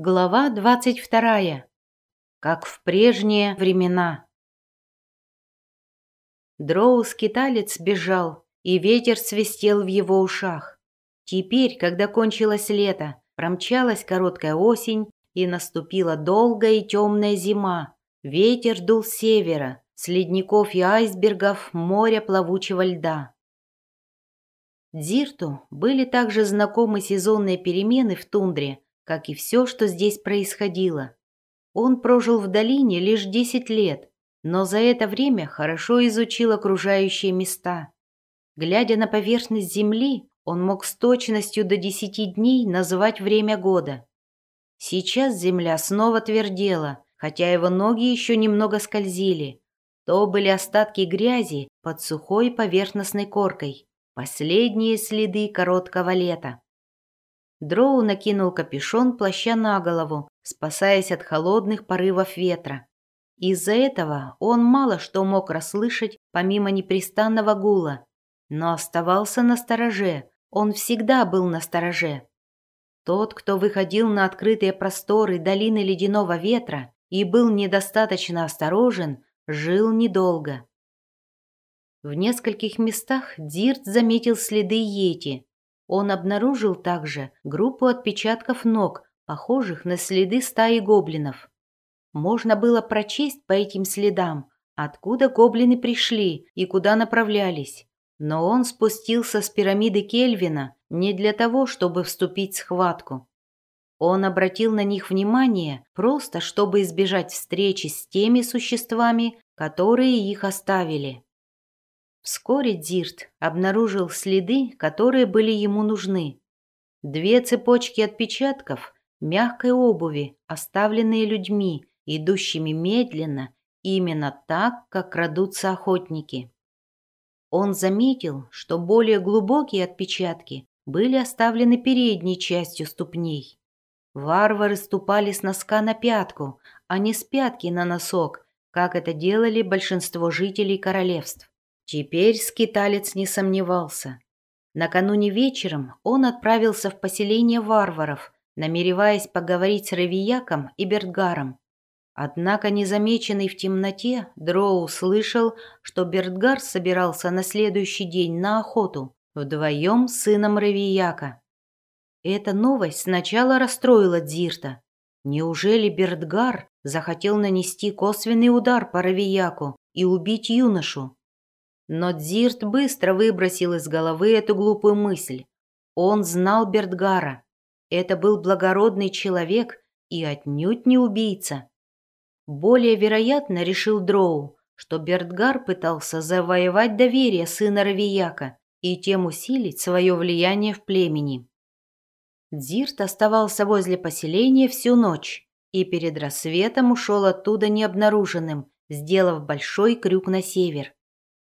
Глава двадцать вторая. Как в прежние времена. Дроу-скиталец бежал, и ветер свистел в его ушах. Теперь, когда кончилось лето, промчалась короткая осень, и наступила долгая и темная зима. Ветер дул с севера, с ледников и айсбергов моря плавучего льда. Дзирту были также знакомы сезонные перемены в тундре – как и все, что здесь происходило. Он прожил в долине лишь 10 лет, но за это время хорошо изучил окружающие места. Глядя на поверхность земли, он мог с точностью до 10 дней называть время года. Сейчас земля снова твердела, хотя его ноги еще немного скользили. То были остатки грязи под сухой поверхностной коркой, последние следы короткого лета. Дроу накинул капюшон плаща на голову, спасаясь от холодных порывов ветра. Из-за этого он мало что мог расслышать помимо непрестанного гула, но оставался на стороже, он всегда был на стороже. Тот, кто выходил на открытые просторы долины ледяного ветра и был недостаточно осторожен, жил недолго. В нескольких местах Дирт заметил следы Йети, он обнаружил также группу отпечатков ног, похожих на следы стаи гоблинов. Можно было прочесть по этим следам, откуда гоблины пришли и куда направлялись. Но он спустился с пирамиды Кельвина не для того, чтобы вступить в схватку. Он обратил на них внимание просто, чтобы избежать встречи с теми существами, которые их оставили. Вскоре Дирт обнаружил следы, которые были ему нужны. Две цепочки отпечатков мягкой обуви, оставленные людьми, идущими медленно, именно так, как крадутся охотники. Он заметил, что более глубокие отпечатки были оставлены передней частью ступней. Варвары ступали с носка на пятку, а не с пятки на носок, как это делали большинство жителей королевств. Теперь скиталец не сомневался. Накануне вечером он отправился в поселение варваров, намереваясь поговорить с Равияком и Бертгаром. Однако, незамеченный в темноте, Дроу услышал, что Бертгар собирался на следующий день на охоту вдвоем с сыном Равияка. Эта новость сначала расстроила Дзирта. Неужели Бертгар захотел нанести косвенный удар по Равияку и убить юношу? Но Дзирт быстро выбросил из головы эту глупую мысль. Он знал Бертгара. Это был благородный человек и отнюдь не убийца. Более вероятно, решил Дроу, что Бертгар пытался завоевать доверие сына Равияка и тем усилить свое влияние в племени. Дзирт оставался возле поселения всю ночь и перед рассветом ушел оттуда необнаруженным, сделав большой крюк на север.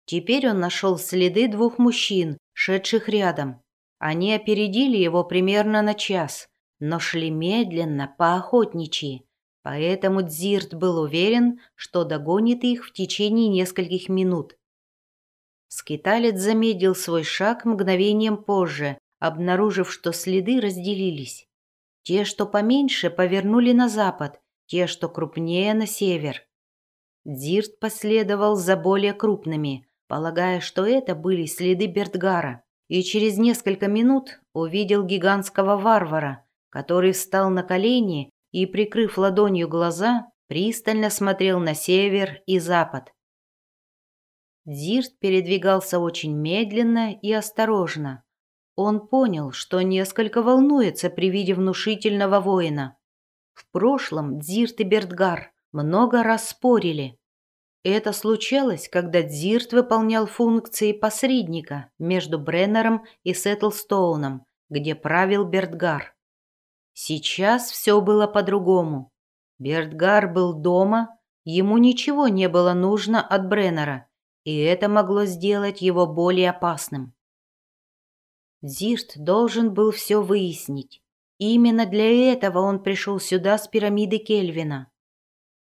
Теперь он нашел следы двух мужчин, шедших рядом. Они опередили его примерно на час, но шли медленно, поохотничьи. Поэтому Дзирт был уверен, что догонит их в течение нескольких минут. Скиталец замедлил свой шаг мгновением позже, обнаружив, что следы разделились. Те, что поменьше, повернули на запад, те, что крупнее, на север. Дзирт последовал за более крупными, полагая, что это были следы Бертгара, и через несколько минут увидел гигантского варвара, который встал на колени и, прикрыв ладонью глаза, пристально смотрел на север и запад. Дзирт передвигался очень медленно и осторожно. Он понял, что несколько волнуется при виде внушительного воина. В прошлом Дзирт и Бертгар много раз спорили, это случалось, когда Дзирт выполнял функции посредника между Бреннером и Сеттлстоуном, где правил Бертгар. Сейчас все было по-другому. Бертгар был дома, ему ничего не было нужно от Бреннера, и это могло сделать его более опасным. Дзирт должен был все выяснить. Именно для этого он пришел сюда с пирамиды Кельвина.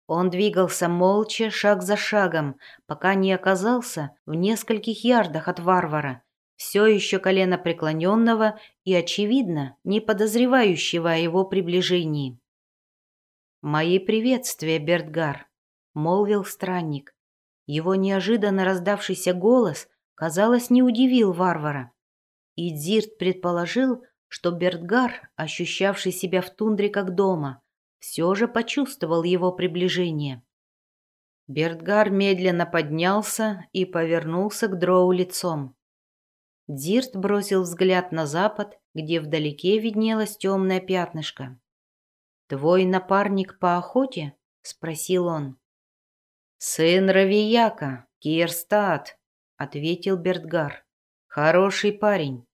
Он двигался молча, шаг за шагом, пока не оказался в нескольких ярдах от варвара, все еще колено преклоненного и, очевидно, не подозревающего о его приближении. «Мои приветствия, Бертгар», — молвил странник. Его неожиданно раздавшийся голос, казалось, не удивил варвара. И Дзирт предположил, что Бертгар, ощущавший себя в тундре как дома, все же почувствовал его приближение. Бертгар медленно поднялся и повернулся к дроу лицом. Дирт бросил взгляд на запад, где вдалеке виднелось темное пятнышко. «Твой напарник по охоте?» — спросил он. «Сын Равияка, Кирстат», — ответил Бертгар. «Хороший парень».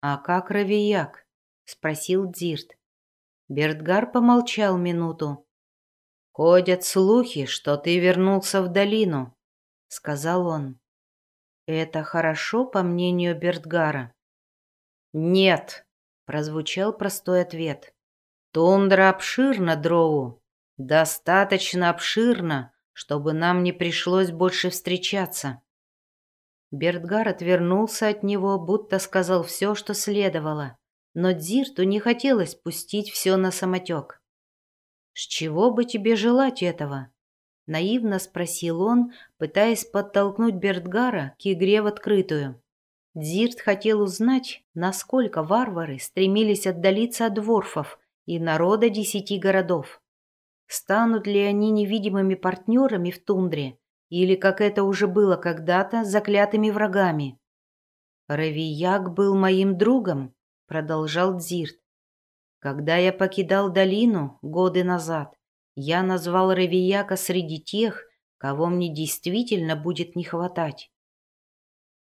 «А как Равияк?» — спросил Дирт. Бертгар помолчал минуту. «Ходят слухи, что ты вернулся в долину», — сказал он. «Это хорошо, по мнению Бертгара?» «Нет», — прозвучал простой ответ. «Тундра обширна, Дроу. Достаточно обширна, чтобы нам не пришлось больше встречаться». Бертгар отвернулся от него, будто сказал все, что следовало, но Дзирту не хотелось пустить все на самотек. «С чего бы тебе желать этого?» — наивно спросил он, пытаясь подтолкнуть Бертгара к игре в открытую. Дзирт хотел узнать, насколько варвары стремились отдалиться от дворфов и народа десяти городов. Станут ли они невидимыми партнерами в тундре, или, как это уже было когда-то, заклятыми врагами? «Равияк был моим другом», — продолжал Дзирт. Когда я покидал долину годы назад, я назвал Равияка среди тех, кого мне действительно будет не хватать.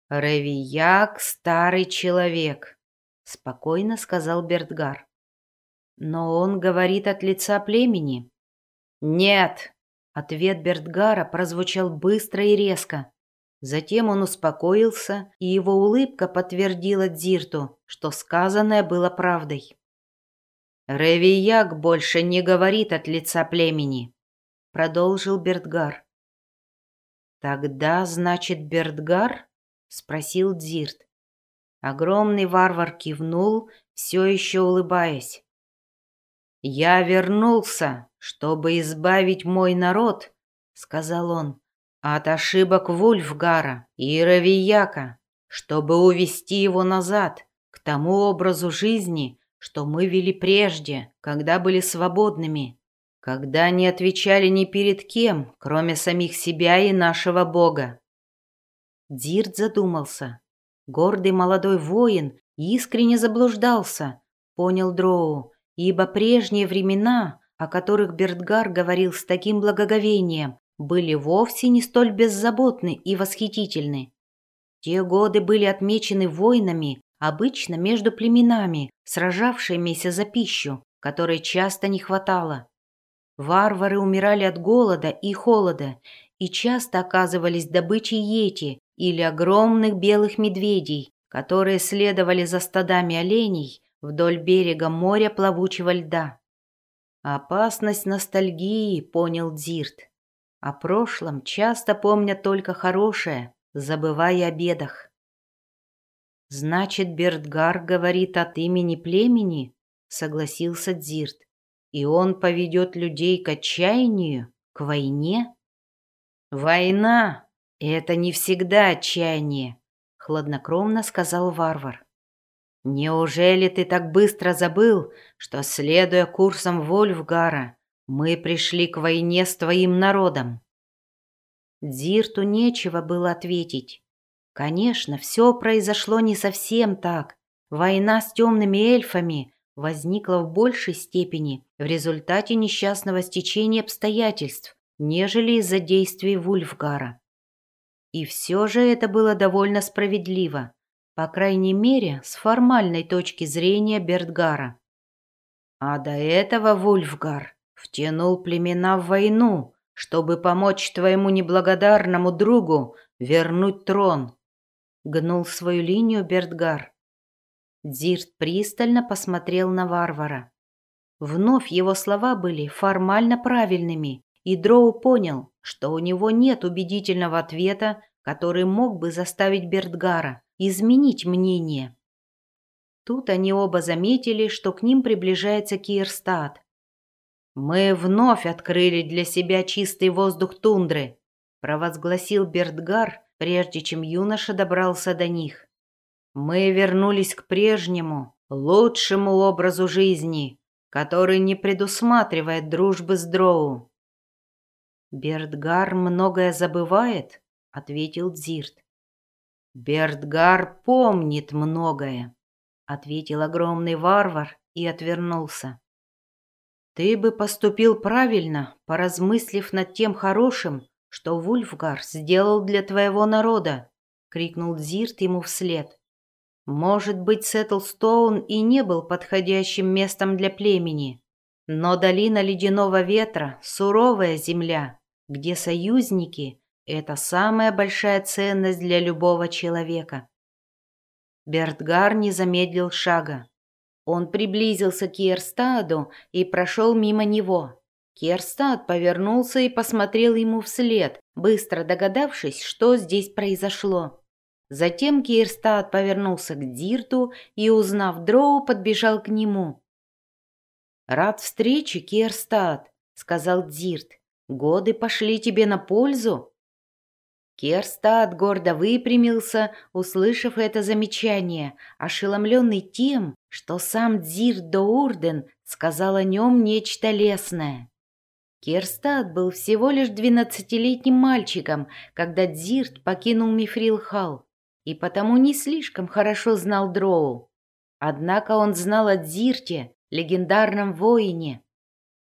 «Равияк — старый человек», — спокойно сказал Бертгар. «Но он говорит от лица племени». «Нет», — ответ Бертгара прозвучал быстро и резко. Затем он успокоился, и его улыбка подтвердила Дзирту, что сказанное было правдой. «Ревияк больше не говорит от лица племени», — продолжил Бертгар. «Тогда, значит, Бертгар?» — спросил Дзирт. Огромный варвар кивнул, все еще улыбаясь. «Я вернулся, чтобы избавить мой народ», — сказал он, — «от ошибок Вульфгара и Равияка, чтобы увести его назад, к тому образу жизни, что мы вели прежде, когда были свободными, когда не отвечали ни перед кем, кроме самих себя и нашего Бога. Дирт задумался. Гордый молодой воин искренне заблуждался, понял Дроу, ибо прежние времена, о которых Бертгар говорил с таким благоговением, были вовсе не столь беззаботны и восхитительны. Те годы были отмечены войнами, обычно между племенами, сражавшимися за пищу, которой часто не хватало. Варвары умирали от голода и холода и часто оказывались добычей йети или огромных белых медведей, которые следовали за стадами оленей вдоль берега моря плавучего льда. Опасность ностальгии, понял Дзирт. О прошлом часто помнят только хорошее, забывая о бедах. «Значит, Бертгар говорит от имени племени?» — согласился Дзирт. «И он поведет людей к отчаянию, к войне?» «Война — это не всегда отчаяние», — хладнокровно сказал варвар. «Неужели ты так быстро забыл, что, следуя курсам Вольфгара, мы пришли к войне с твоим народом?» Дзирту нечего было ответить. Конечно, все произошло не совсем так. Война с темными эльфами возникла в большей степени в результате несчастного стечения обстоятельств, нежели из-за действий Вульфгара. И все же это было довольно справедливо, по крайней мере, с формальной точки зрения Бертгара. А до этого Вульфгар втянул племена в войну, чтобы помочь твоему неблагодарному другу вернуть трон. Гнул свою линию Бертгар. Дзирт пристально посмотрел на варвара. Вновь его слова были формально правильными, и Дроу понял, что у него нет убедительного ответа, который мог бы заставить Бертгара изменить мнение. Тут они оба заметили, что к ним приближается Кирстад. «Мы вновь открыли для себя чистый воздух тундры», провозгласил Бертгар, прежде чем юноша добрался до них. «Мы вернулись к прежнему, лучшему образу жизни, который не предусматривает дружбы с Дроу». «Бертгар многое забывает», — ответил Дзирт. «Бертгар помнит многое», — ответил огромный варвар и отвернулся. «Ты бы поступил правильно, поразмыслив над тем хорошим, что Вульфгар сделал для твоего народа», — крикнул Дзирт ему вслед. «Может быть, Сеттлстоун и не был подходящим местом для племени, но долина ледяного ветра — суровая земля, где союзники — это самая большая ценность для любого человека». Бертгар не замедлил шага. Он приблизился к Ерстаду и прошел мимо него. Керстад повернулся и посмотрел ему вслед, быстро догадавшись, что здесь произошло. Затем Кирстад повернулся к Дирту и, узнав Дроу, подбежал к нему. «Рад встрече, Кирстад», — сказал Дирт. «Годы пошли тебе на пользу?» Керстад гордо выпрямился, услышав это замечание, ошеломленный тем, что сам Дзир Доурден сказал о нем нечто лесное. Керстад был всего лишь двенадцатилетним мальчиком, когда Дзирт покинул Мифрилхал, и потому не слишком хорошо знал Дроу. Однако он знал о Дзирте, легендарном воине.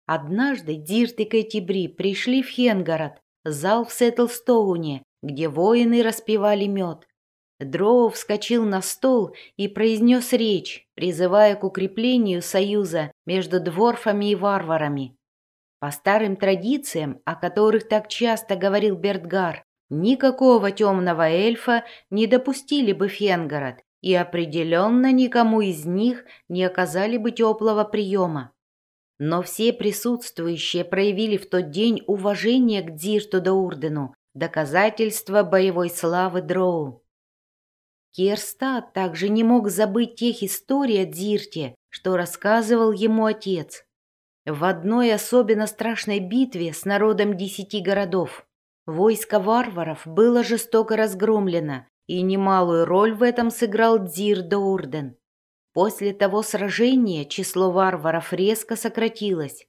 Однажды Дзирт и Кэтибри пришли в Хенгород, зал в Сеттлстоуне, где воины распевали мед. Дроу вскочил на стол и произнес речь, призывая к укреплению союза между дворфами и варварами. По старым традициям, о которых так часто говорил Бертгар, никакого темного эльфа не допустили бы Фенгород и определенно никому из них не оказали бы теплого приема. Но все присутствующие проявили в тот день уважение к Дзирту да Урдену, доказательство боевой славы Дроу. Кирстад также не мог забыть тех историй о Дзирте, что рассказывал ему отец. В одной особенно страшной битве с народом десяти городов войско варваров было жестоко разгромлено, и немалую роль в этом сыграл Дзир Доурден. После того сражения число варваров резко сократилось.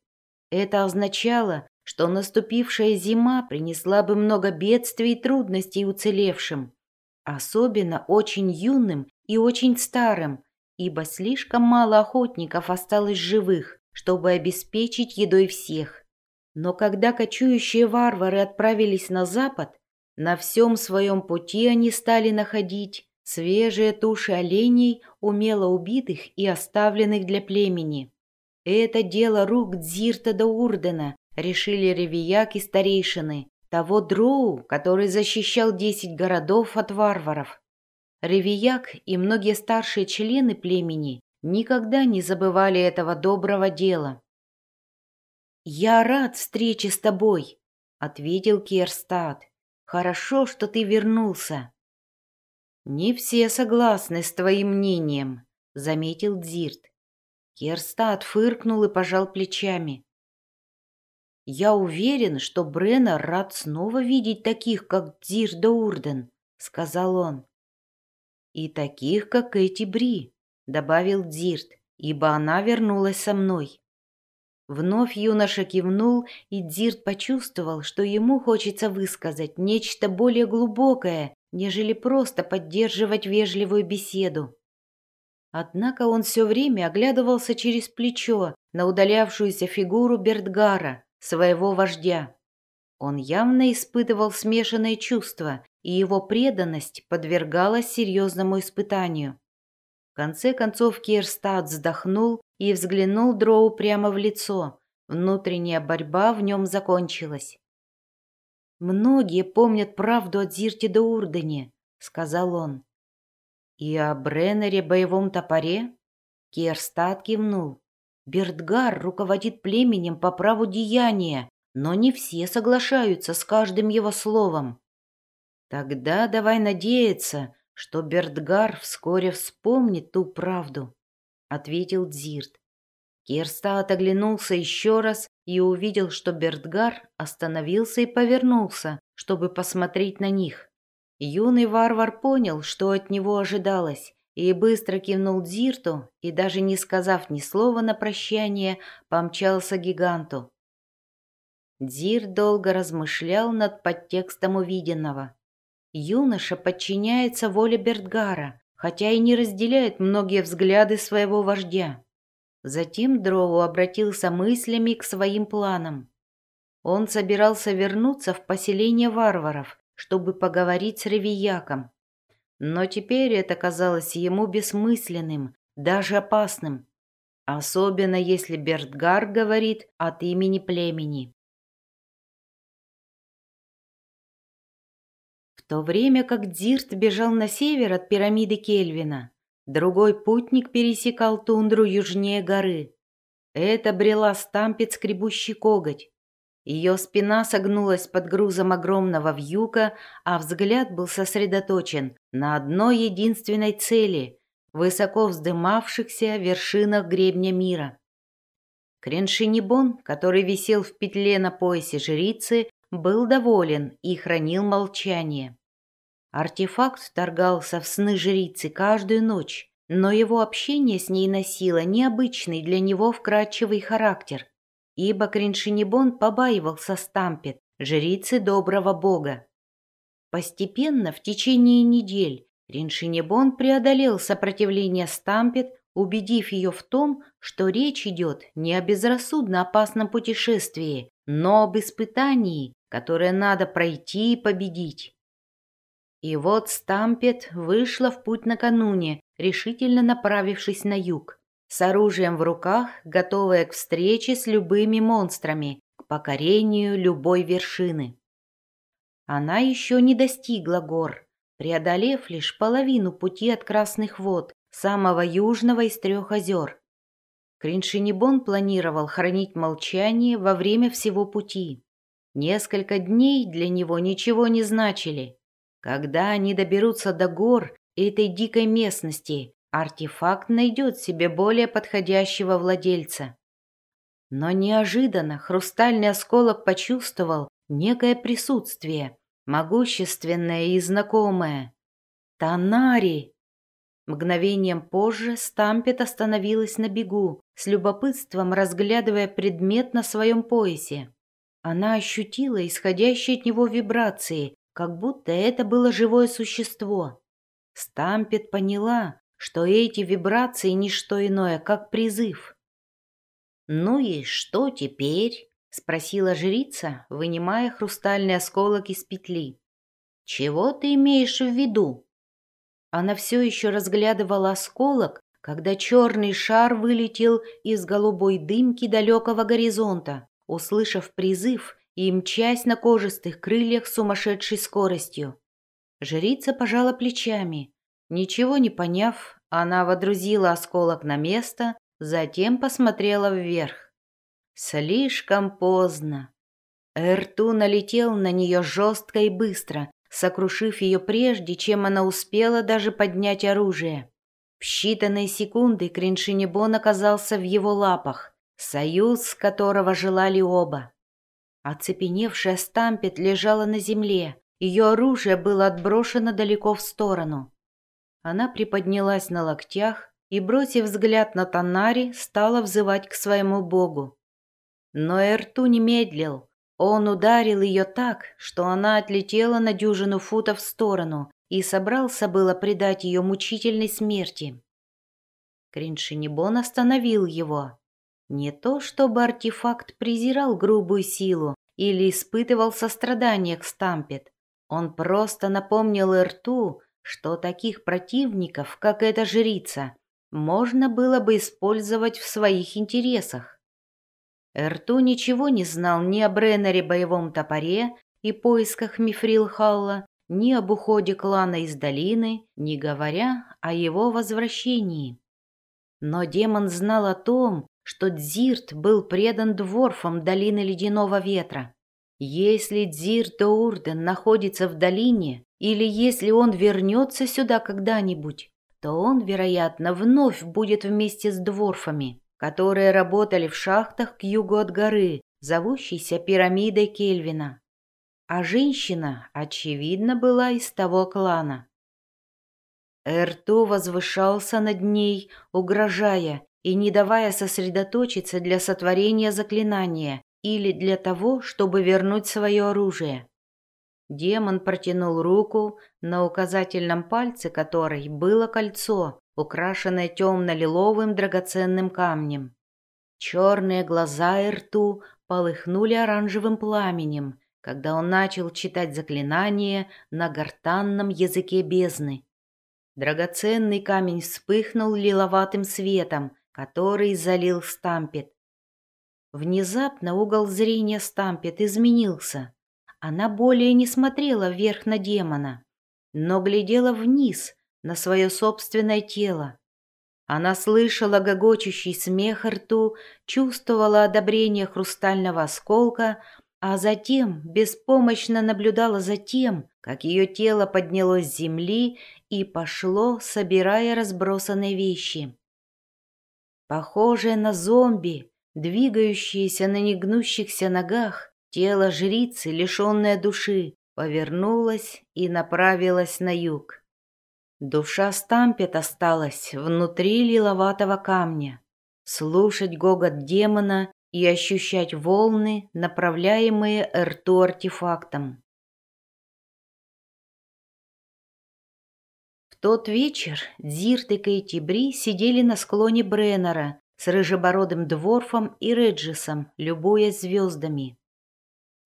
Это означало, что наступившая зима принесла бы много бедствий и трудностей уцелевшим, особенно очень юным и очень старым, ибо слишком мало охотников осталось живых, чтобы обеспечить едой всех. Но когда кочующие варвары отправились на запад, на всем своем пути они стали находить свежие туши оленей, умело убитых и оставленных для племени. Это дело рук Дзирта да Урдена, решили ревияк и старейшины, того дроу, который защищал десять городов от варваров. Ревияк и многие старшие члены племени никогда не забывали этого доброго дела. «Я рад встрече с тобой», — ответил Керстад. «Хорошо, что ты вернулся». «Не все согласны с твоим мнением», — заметил Дзирт. Керстад фыркнул и пожал плечами. «Я уверен, что Брена рад снова видеть таких, как Дзир да Урден», — сказал он. «И таких, как эти Бри», — добавил Дзирт, «ибо она вернулась со мной». Вновь юноша кивнул, и Дзирт почувствовал, что ему хочется высказать нечто более глубокое, нежели просто поддерживать вежливую беседу. Однако он все время оглядывался через плечо на удалявшуюся фигуру Бертгара, своего вождя. Он явно испытывал смешанные чувства, и его преданность подвергалась серьезному испытанию. В конце концов Кирстад вздохнул и взглянул Дроу прямо в лицо. Внутренняя борьба в нем закончилась. «Многие помнят правду о Дзирте де Урдене», — сказал он. «И о Бреннере боевом топоре?» Кирстад кивнул. «Бертгар руководит племенем по праву деяния, но не все соглашаются с каждым его словом. Тогда давай надеяться, что Бертгар вскоре вспомнит ту правду, ответил Дзирт. Кирстат оглянулся еще раз и увидел, что Бертгар остановился и повернулся, чтобы посмотреть на них. Юный варвар понял, что от него ожидалось, и быстро кивнул Дзирту и, даже не сказав ни слова на прощание, помчался гиганту. Дзир долго размышлял над подтекстом увиденного. Юноша подчиняется воле Бертгара, хотя и не разделяет многие взгляды своего вождя. Затем Дроу обратился мыслями к своим планам. Он собирался вернуться в поселение варваров, чтобы поговорить с Ревияком. Но теперь это казалось ему бессмысленным, даже опасным, особенно если Бертгар говорит от имени племени. В то время как Дзирт бежал на север от пирамиды Кельвина, другой путник пересекал тундру южнее горы. Это брела стампет скребущий коготь, ее спина согнулась под грузом огромного вьюка, а взгляд был сосредоточен на одной единственной цели – высоко вздымавшихся вершинах гребня мира. Креншинибон, который висел в петле на поясе жрицы, был доволен и хранил молчание. Артефакт вторгался в сны жрицы каждую ночь, но его общение с ней носило необычный для него вкрадчивый характер ибо Криншинибон побаивался Стампет, жрицы доброго бога. Постепенно, в течение недель, Криншинибон преодолел сопротивление Стампет, убедив ее в том, что речь идет не о безрассудно опасном путешествии, но об испытании, которое надо пройти и победить. И вот Стампет вышла в путь накануне, решительно направившись на юг с оружием в руках, готовая к встрече с любыми монстрами, к покорению любой вершины. Она еще не достигла гор, преодолев лишь половину пути от Красных вод, самого южного из трех озер. Криншинибон планировал хранить молчание во время всего пути. Несколько дней для него ничего не значили. Когда они доберутся до гор этой дикой местности, артефакт найдет себе более подходящего владельца. Но неожиданно хрустальный осколок почувствовал некое присутствие, могущественное и знакомое. Танари! Мгновением позже Стампет остановилась на бегу, с любопытством разглядывая предмет на своем поясе. Она ощутила исходящие от него вибрации, как будто это было живое существо. Стампет поняла, что эти вибрации – не что иное, как призыв. «Ну и что теперь?» – спросила жрица, вынимая хрустальный осколок из петли. «Чего ты имеешь в виду?» Она все еще разглядывала осколок, когда черный шар вылетел из голубой дымки далекого горизонта, услышав призыв и мчась на кожистых крыльях с сумасшедшей скоростью. Жрица пожала плечами, Ничего не поняв, она водрузила осколок на место, затем посмотрела вверх. Слишком поздно. Эрту налетел на нее жестко и быстро, сокрушив ее прежде, чем она успела даже поднять оружие. В считанные секунды Криншинебон оказался в его лапах, союз которого желали оба. Оцепеневшая Стампет лежала на земле, ее оружие было отброшено далеко в сторону. Она приподнялась на локтях и, бросив взгляд на Танари, стала взывать к своему богу. Но Эрту не медлил. Он ударил ее так, что она отлетела на дюжину футов в сторону и собрался было предать ее мучительной смерти. Криншинибон остановил его. Не то, чтобы артефакт презирал грубую силу или испытывал сострадание к Стампет. Он просто напомнил Эрту, что таких противников, как эта жрица, можно было бы использовать в своих интересах. Эрту ничего не знал ни о Бреннере боевом топоре и поисках Мифрилхалла, ни об уходе клана из долины, не говоря о его возвращении. Но демон знал о том, что Дзирт был предан дворфам долины Ледяного Ветра. Если Дзирт Урден находится в долине, или если он вернется сюда когда-нибудь, то он, вероятно, вновь будет вместе с дворфами, которые работали в шахтах к югу от горы, зовущейся пирамидой Кельвина. А женщина, очевидно, была из того клана. Эрту возвышался над ней, угрожая и не давая сосредоточиться для сотворения заклинания или для того, чтобы вернуть свое оружие. Демон протянул руку, на указательном пальце которой было кольцо, украшенное темно-лиловым драгоценным камнем. Черные глаза Эрту полыхнули оранжевым пламенем, когда он начал читать заклинание на гортанном языке бездны. Драгоценный камень вспыхнул лиловатым светом, который залил Стампет. Внезапно угол зрения Стампет изменился. Она более не смотрела вверх на демона, но глядела вниз, на свое собственное тело. Она слышала гогочущий смех рту, чувствовала одобрение хрустального осколка, а затем беспомощно наблюдала за тем, как ее тело поднялось с земли и пошло, собирая разбросанные вещи. Похожее на зомби, двигающееся на негнущихся ногах, тело жрицы, лишенное души, повернулось и направилось на юг. Душа Стампет осталась внутри лиловатого камня. Слушать гогот демона и ощущать волны, направляемые рту артефактом. В тот вечер Дзирт и Кейти Бри сидели на склоне Бреннера с рыжебородым Дворфом и Реджисом, любуясь звездами.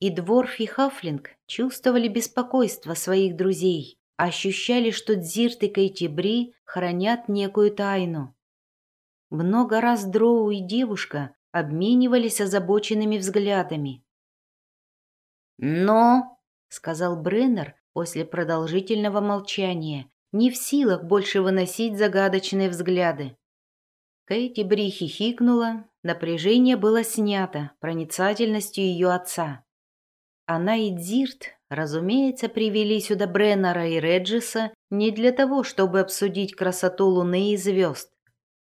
И Дворф и Хафлинг чувствовали беспокойство своих друзей, ощущали, что Дзирт и Кейти Бри хранят некую тайну. Много раз Дроу и девушка обменивались озабоченными взглядами. «Но», — сказал Бреннер после продолжительного молчания, не в силах больше выносить загадочные взгляды. Кэти Бри хихикнула, напряжение было снято проницательностью ее отца. Она и Дзирт, разумеется, привели сюда Бреннера и Реджиса не для того, чтобы обсудить красоту Луны и звезд.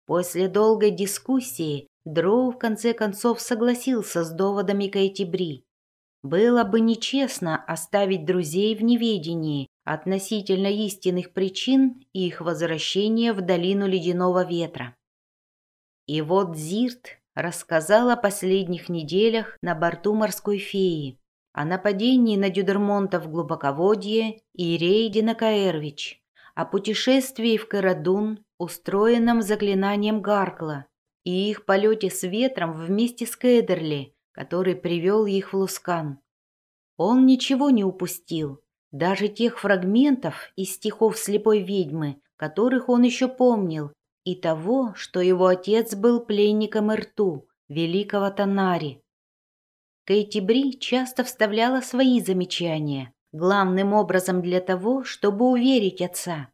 После долгой дискуссии Дроу в конце концов согласился с доводами Кэти Бри. Было бы нечестно оставить друзей в неведении относительно истинных причин их возвращения в долину ледяного ветра. И вот Зирт рассказал о последних неделях на борту морской феи, о нападении на Дюдермонта в глубоководье и рейде на Каэрвич, о путешествии в Карадун, устроенном заклинанием Гаркла, и их полете с ветром вместе с Кэдерли, который привел их в Лускан. Он ничего не упустил, даже тех фрагментов из стихов слепой ведьмы, которых он еще помнил, и того, что его отец был пленником Ирту, великого Танари. Кейти Бри часто вставляла свои замечания, главным образом для того, чтобы уверить отца.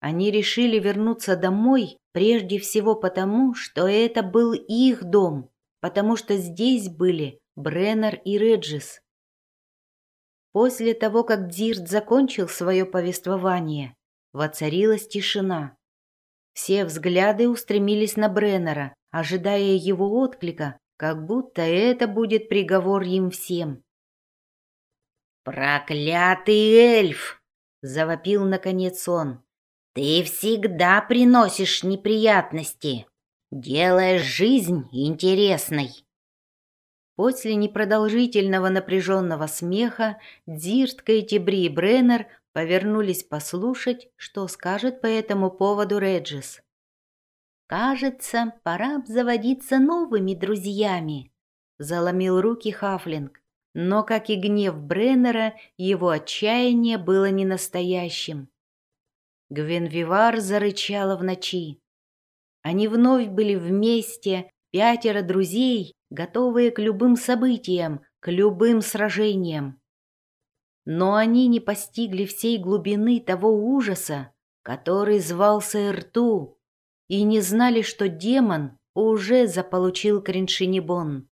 Они решили вернуться домой прежде всего потому, что это был их дом, потому что здесь были Бреннер и Реджис. После того, как Дирт закончил свое повествование, воцарилась тишина. Все взгляды устремились на Бреннера, ожидая его отклика, как будто это будет приговор им всем. «Проклятый эльф!» — завопил наконец он. Ты всегда приносишь неприятности, делаешь жизнь интересной. После непродолжительного напряженного смеха Дзирт, Кейтибри и Бреннер повернулись послушать, что скажет по этому поводу Реджис. «Кажется, пора обзаводиться новыми друзьями», — заломил руки Хафлинг. Но, как и гнев Бреннера, его отчаяние было не настоящим. Гвенвивар зарычала в ночи. Они вновь были вместе, пятеро друзей, готовые к любым событиям, к любым сражениям. Но они не постигли всей глубины того ужаса, который звался Рту, и не знали, что демон уже заполучил Криншинибон.